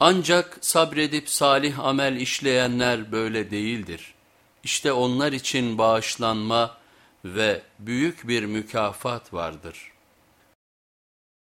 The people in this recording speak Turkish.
Ancak sabredip salih amel işleyenler böyle değildir. İşte onlar için bağışlanma ve büyük bir mükafat vardır.''